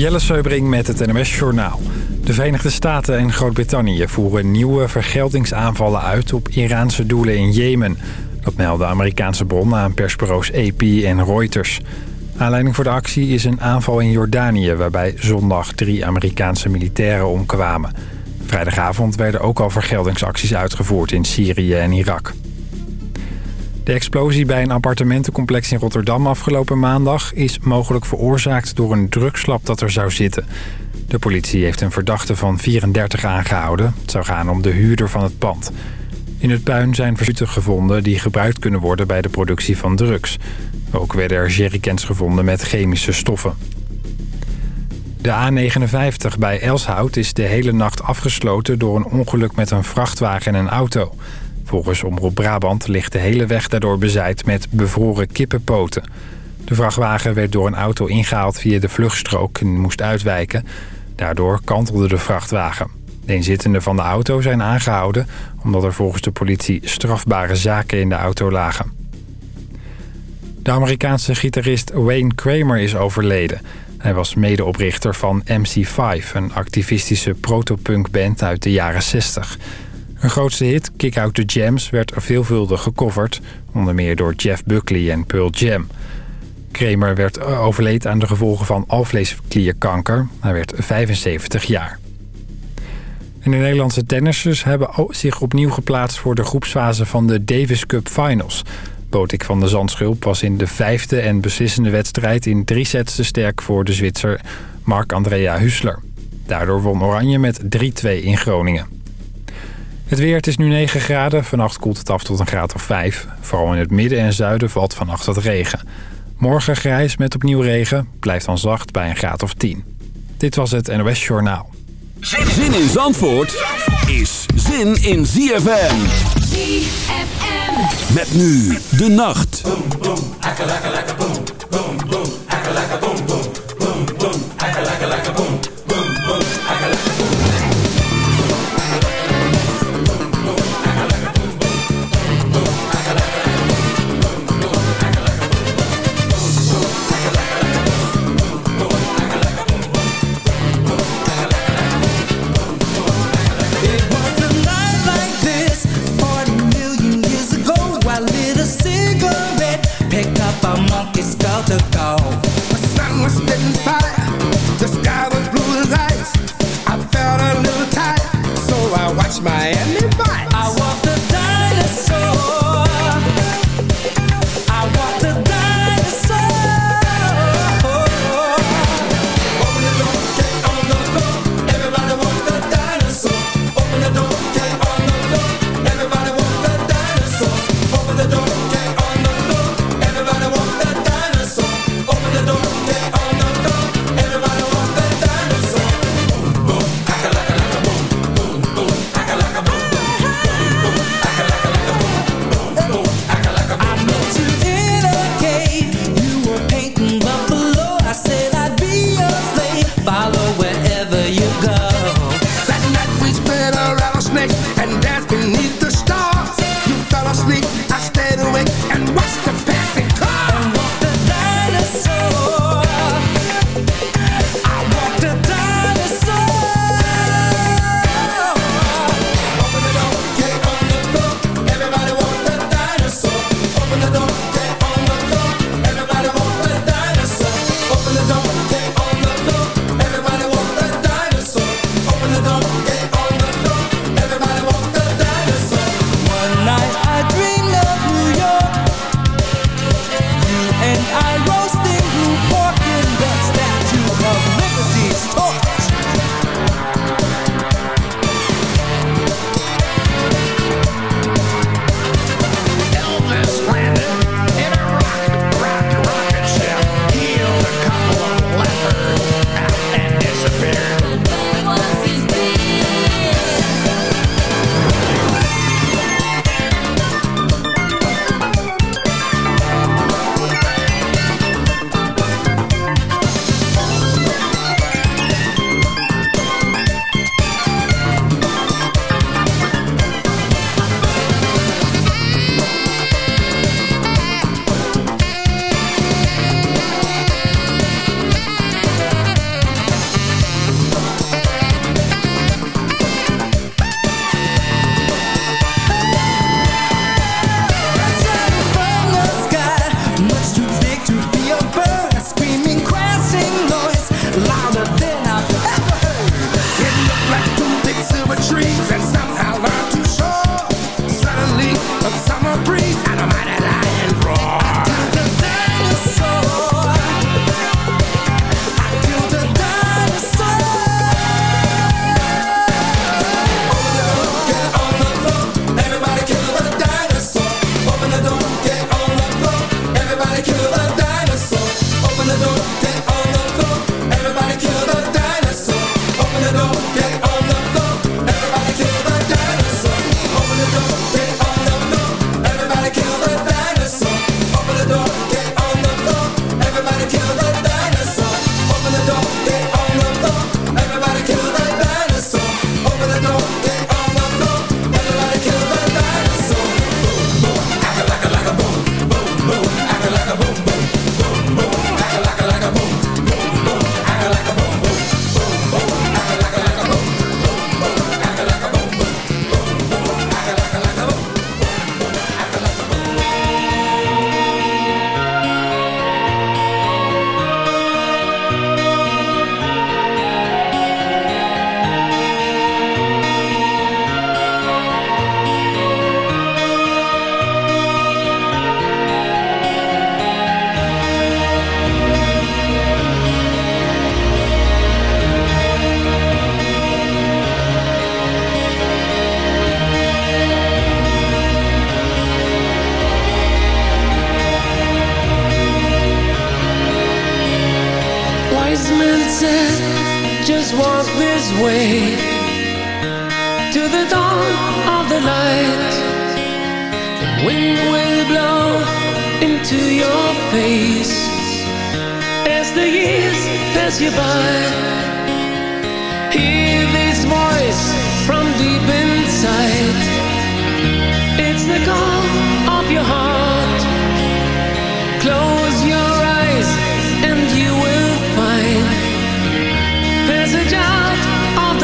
Jelle Seubring met het NMS Journaal. De Verenigde Staten en Groot-Brittannië voeren nieuwe vergeldingsaanvallen uit op Iraanse doelen in Jemen. Dat melden Amerikaanse bronnen aan persbureaus AP en Reuters. Aanleiding voor de actie is een aanval in Jordanië... waarbij zondag drie Amerikaanse militairen omkwamen. Vrijdagavond werden ook al vergeldingsacties uitgevoerd in Syrië en Irak. De explosie bij een appartementencomplex in Rotterdam afgelopen maandag... is mogelijk veroorzaakt door een drugslab dat er zou zitten. De politie heeft een verdachte van 34 aangehouden. Het zou gaan om de huurder van het pand. In het puin zijn verzuurten gevonden die gebruikt kunnen worden bij de productie van drugs. Ook werden er jerrycans gevonden met chemische stoffen. De A59 bij Elshout is de hele nacht afgesloten door een ongeluk met een vrachtwagen en een auto. Volgens Omroep Brabant ligt de hele weg daardoor bezaaid met bevroren kippenpoten. De vrachtwagen werd door een auto ingehaald via de vluchtstrook en moest uitwijken. Daardoor kantelde de vrachtwagen. De inzittenden van de auto zijn aangehouden... omdat er volgens de politie strafbare zaken in de auto lagen. De Amerikaanse gitarist Wayne Kramer is overleden. Hij was medeoprichter van MC5, een activistische protopunk-band uit de jaren 60. Een grootste hit, Kick Out The Jams, werd veelvuldig gecoverd... onder meer door Jeff Buckley en Pearl Jam... Kramer werd eh, overleed aan de gevolgen van alvleesklierkanker. Hij werd 75 jaar. En de Nederlandse tennissers hebben zich opnieuw geplaatst... voor de groepsfase van de Davis Cup Finals. Botik van de Zandschulp was in de vijfde en beslissende wedstrijd... in drie sets te sterk voor de Zwitser Marc-Andrea Hussler. Daardoor won Oranje met 3-2 in Groningen. Het weer, het is nu 9 graden. Vannacht koelt het af tot een graad of 5. Vooral in het midden en zuiden valt vannacht wat regen. Morgen grijs met opnieuw regen. Blijft dan zacht bij een graad of 10. Dit was het NOS Journaal. Zin in Zandvoort is zin in ZFM. ZFM. Met nu de nacht. Boom, boom, boom, boom,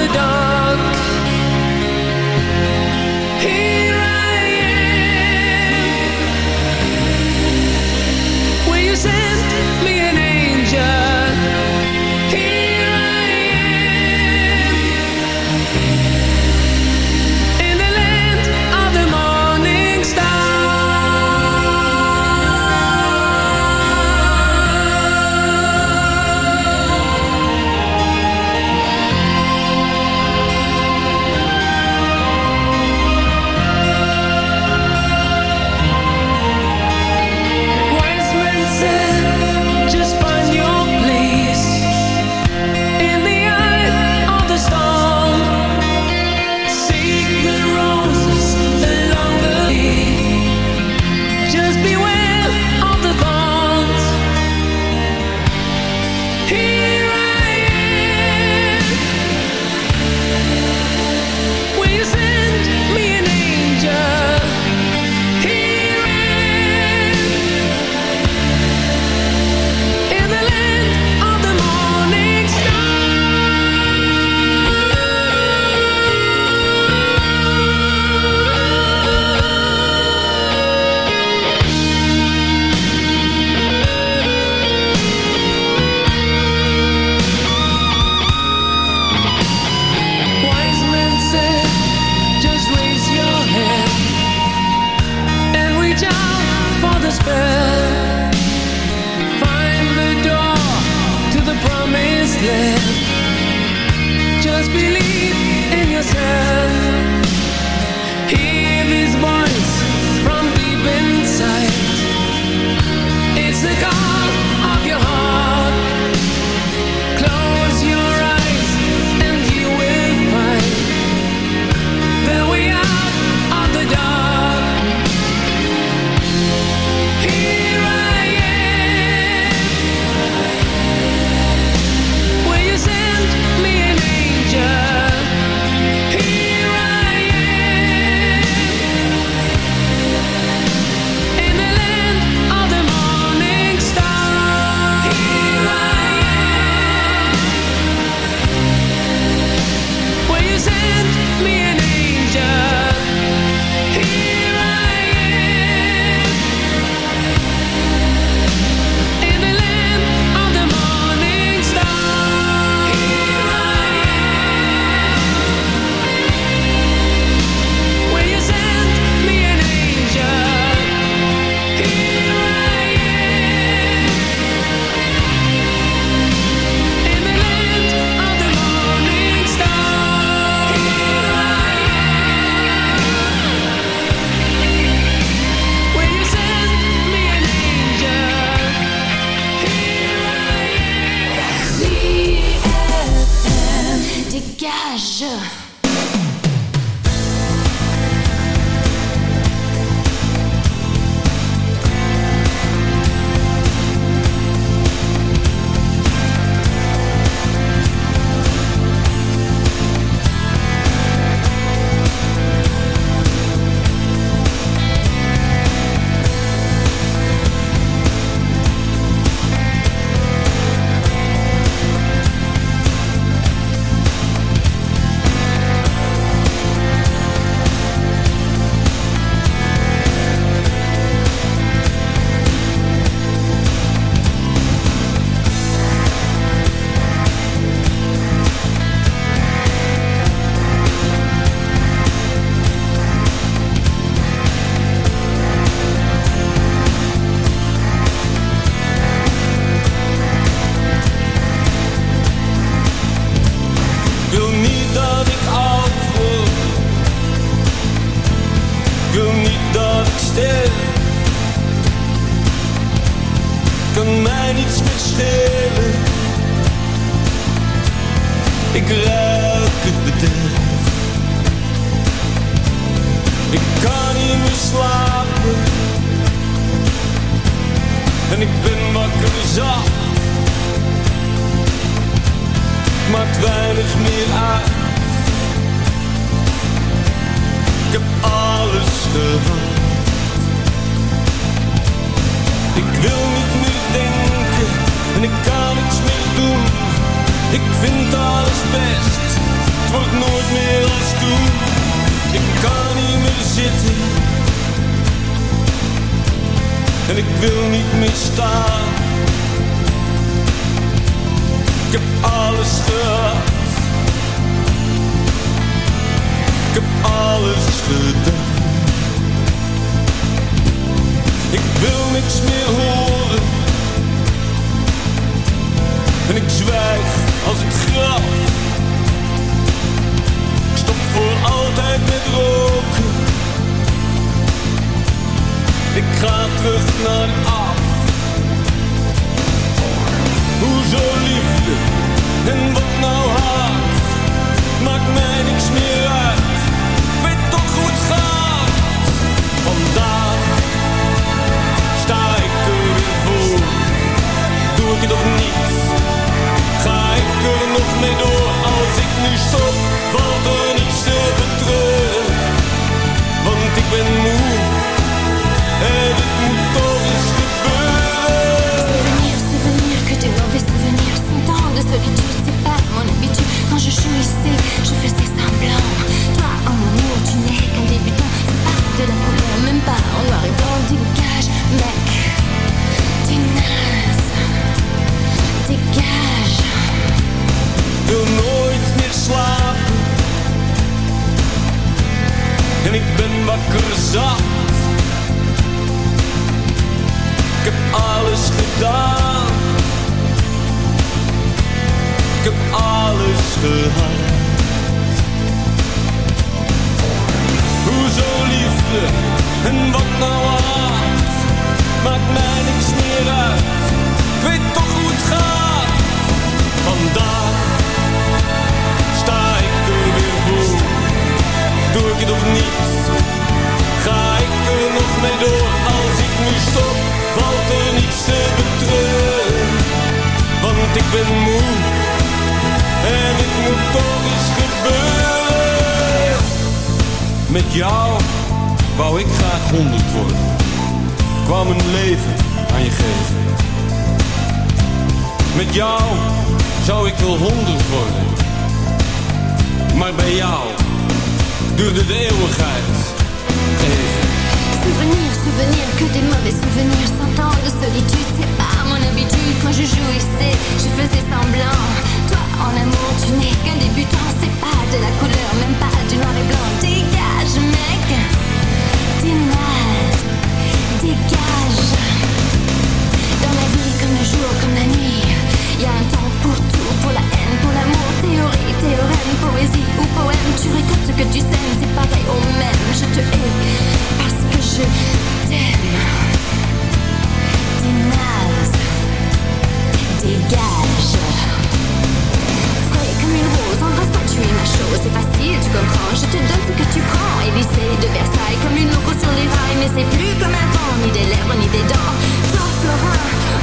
done. Met jou zou ik wel honderd worden. Maar bij jou duurde de eeuwigheid. Souvenir, souvenir, que des mauvais souvenirs. Cent ans de solitude, c'est pas mon habitude. Quand je jouissais, je faisais semblant. Toi, en amour, tu n'es qu'un débutant. C'est pas de la couleur, même pas du noir et blanc. Dégage, mec. T'es Dégage jour comme la nuit. Y a un temps pour tout, pour la haine, pour l'amour, théorie, théorème, poésie ou poème. Tu récoltes ce que tu sèmes, c'est pareil au même. Je te hais parce que je t'aime. T'es naze, dégage. Frais comme une rose, embrasse pas, tu es ma chose, c'est facile, tu comprends. Je te donne ce que tu prends. Élysée de Versailles, comme une loco sur les rails, mais c'est plus comme avant, ni des lèvres, ni des dents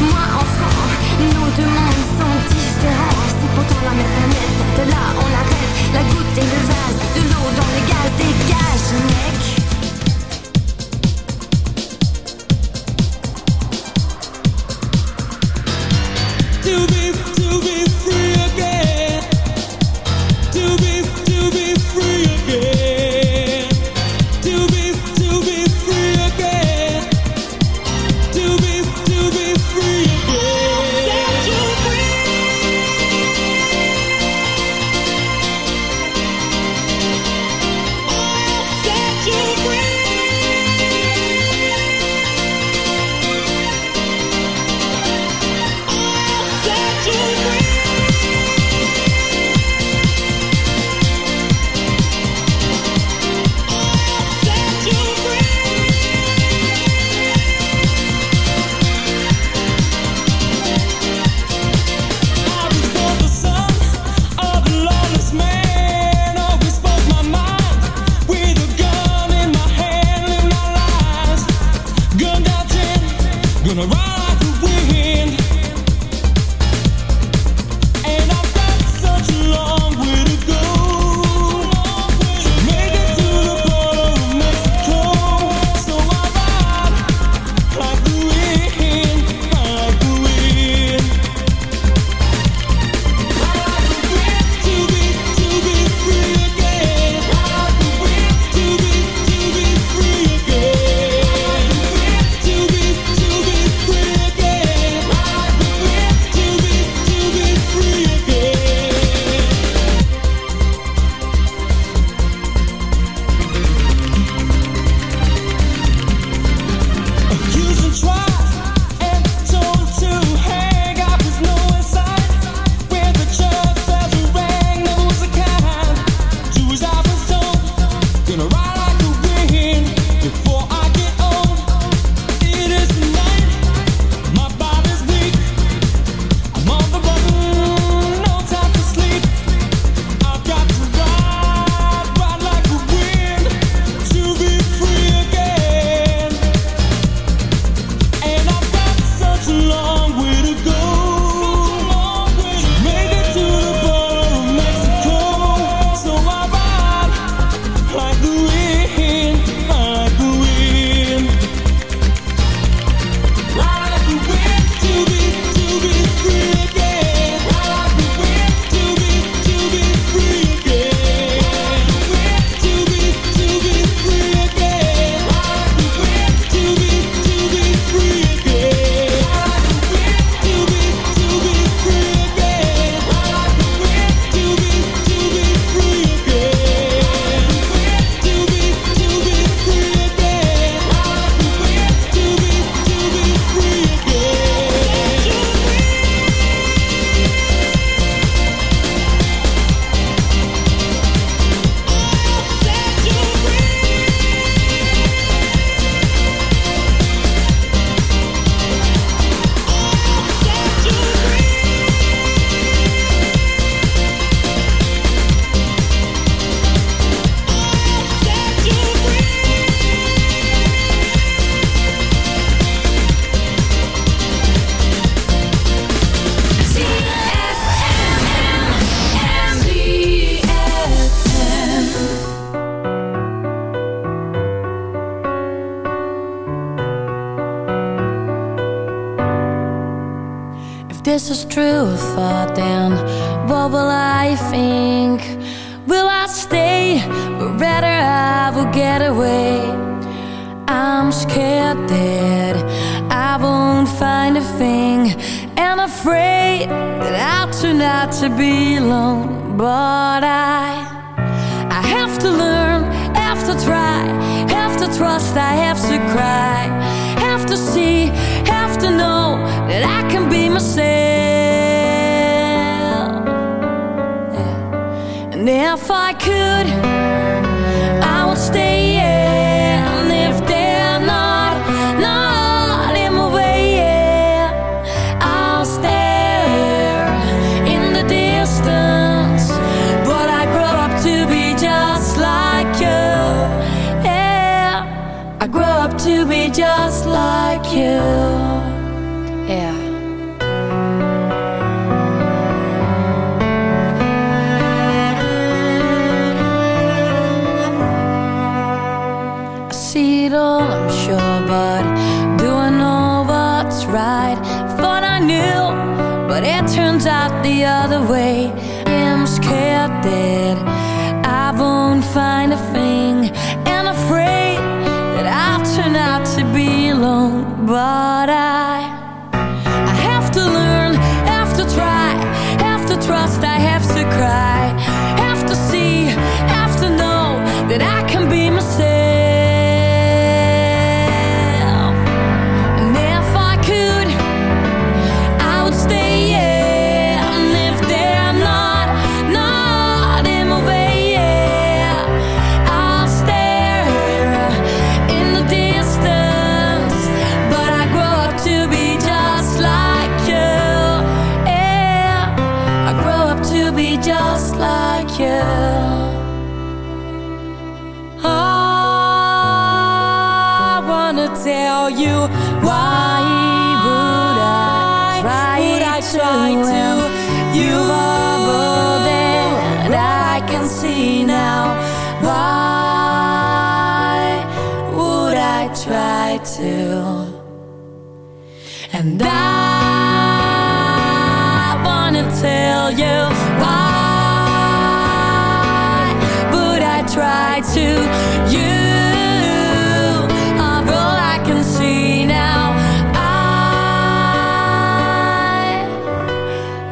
moi enfant Nos deux mondes sont différents. C'est pourtant la même planète, de là on l'arrête. La goutte et le vase, de l'eau dans le gaz. Dégage mec. you. Why would I try to you? Are all I can see now I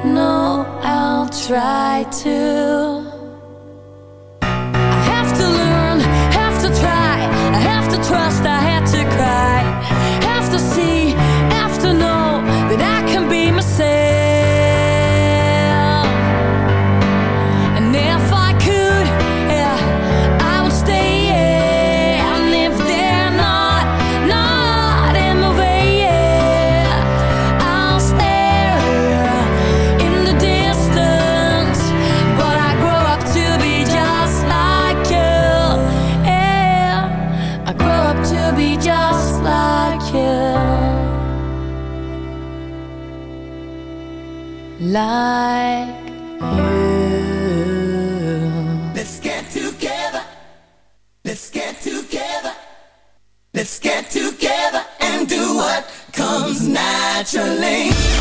know I'll try to at your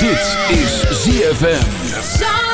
Dit is ZFM.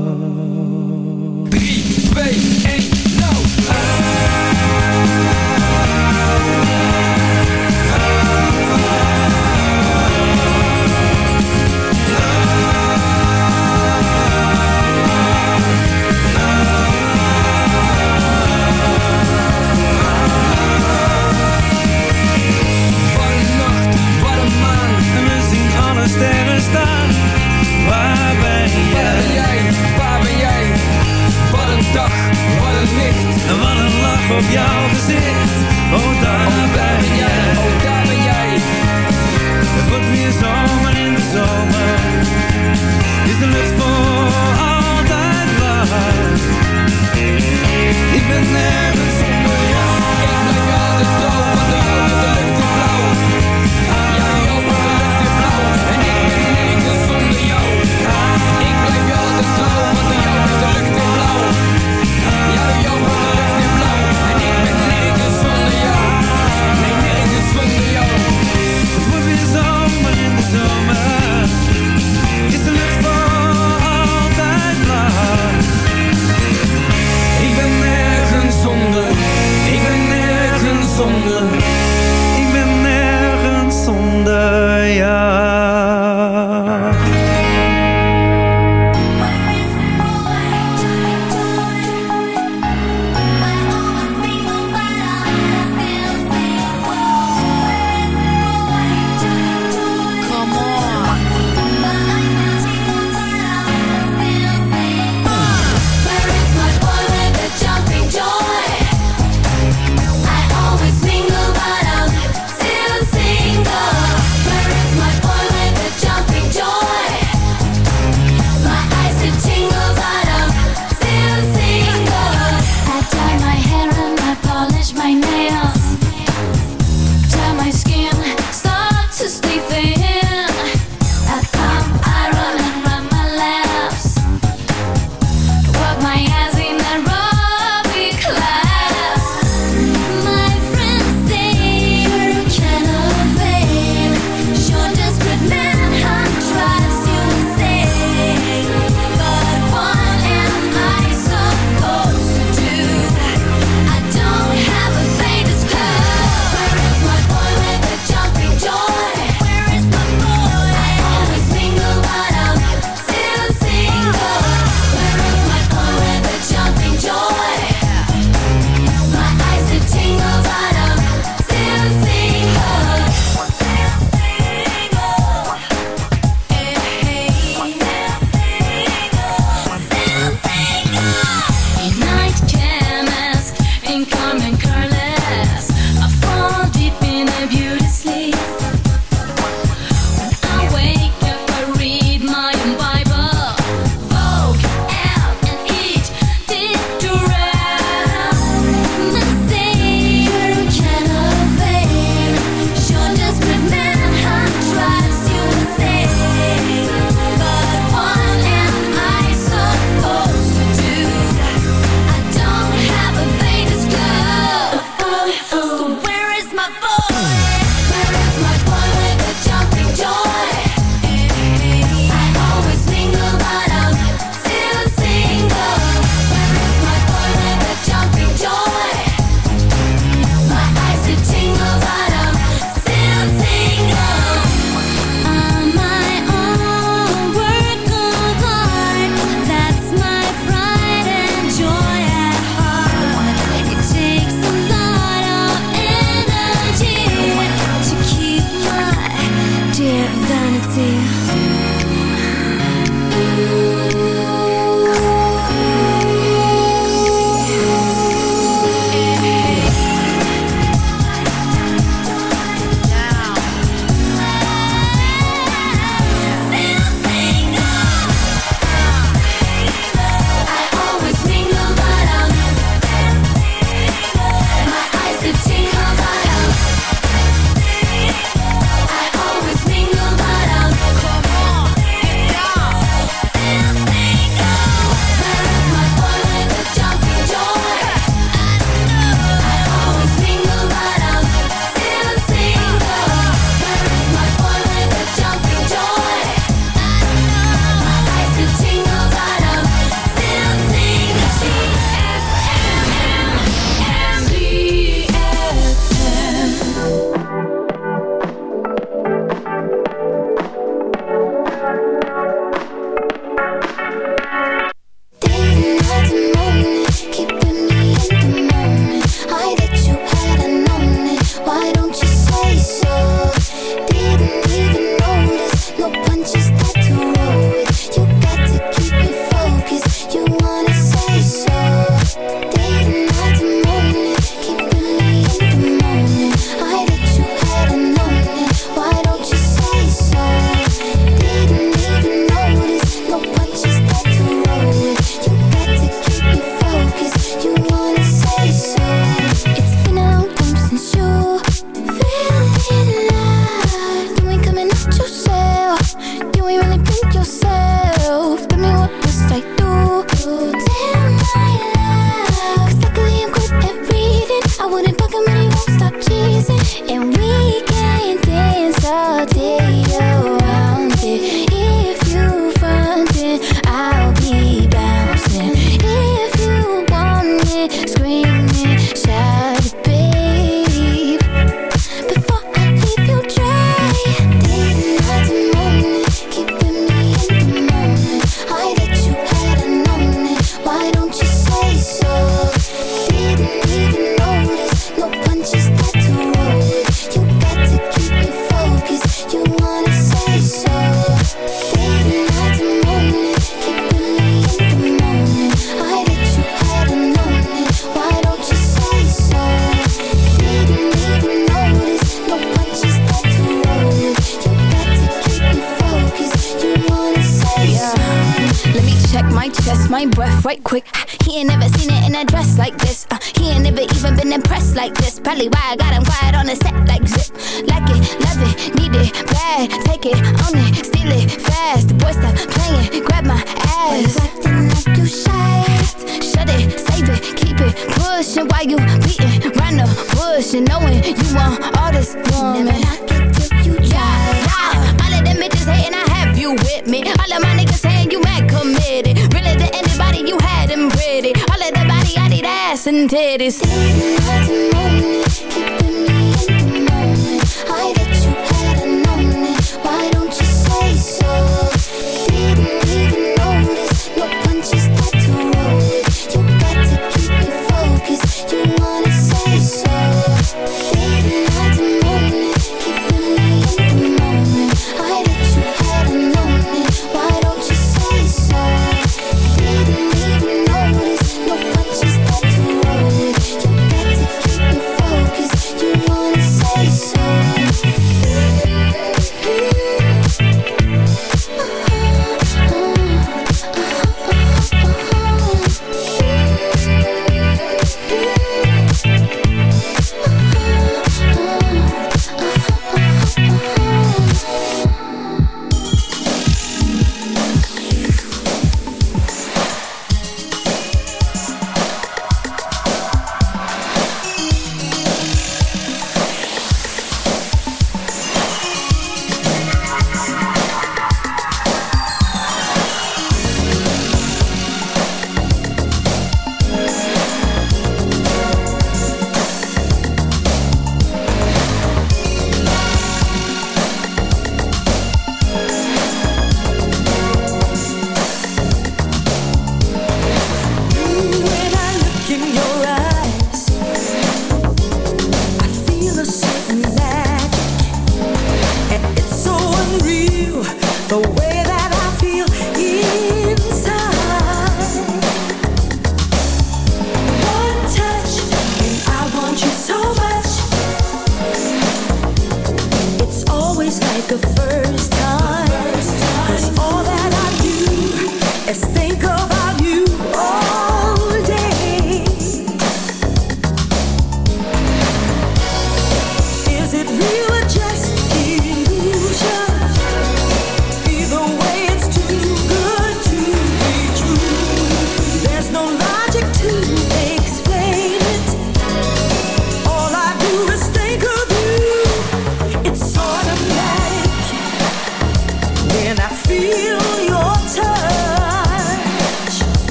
En wat een lach op jouw gezicht. Oh, daar oh, ben jij. Oh, daar ben jij. Het wordt weer zomer in de zomer. Is de lucht voor altijd waar. Ik ben nergens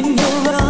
in your arms,